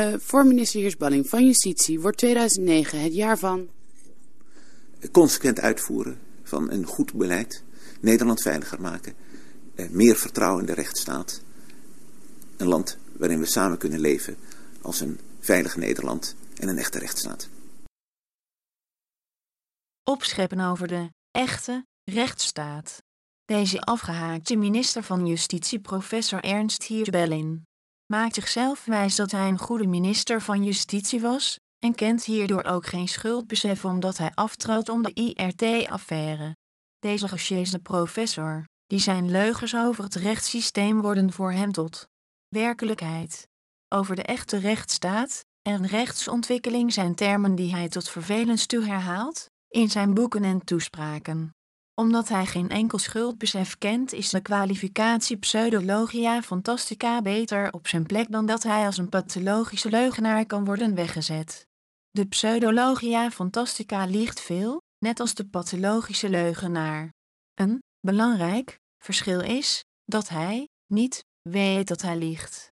Uh, voor minister Heersballing van Justitie wordt 2009 het jaar van... Consequent uitvoeren van een goed beleid. Nederland veiliger maken. Uh, meer vertrouwen in de rechtsstaat. Een land waarin we samen kunnen leven als een veilig Nederland en een echte rechtsstaat. Opscheppen over de echte rechtsstaat. Deze afgehaakte minister van Justitie, professor Ernst Hierbellin, maakt zichzelf wijs dat hij een goede minister van Justitie was en kent hierdoor ook geen schuldbesef omdat hij aftrad om de IRT-affaire. Deze gesjeesde professor, die zijn leugens over het rechtssysteem worden voor hem tot werkelijkheid. Over de echte rechtsstaat en rechtsontwikkeling zijn termen die hij tot vervelens toe herhaalt in zijn boeken en toespraken omdat hij geen enkel schuldbesef kent, is de kwalificatie pseudologia fantastica beter op zijn plek dan dat hij als een pathologische leugenaar kan worden weggezet. De pseudologia fantastica liegt veel, net als de pathologische leugenaar. Een belangrijk verschil is dat hij niet weet dat hij liegt.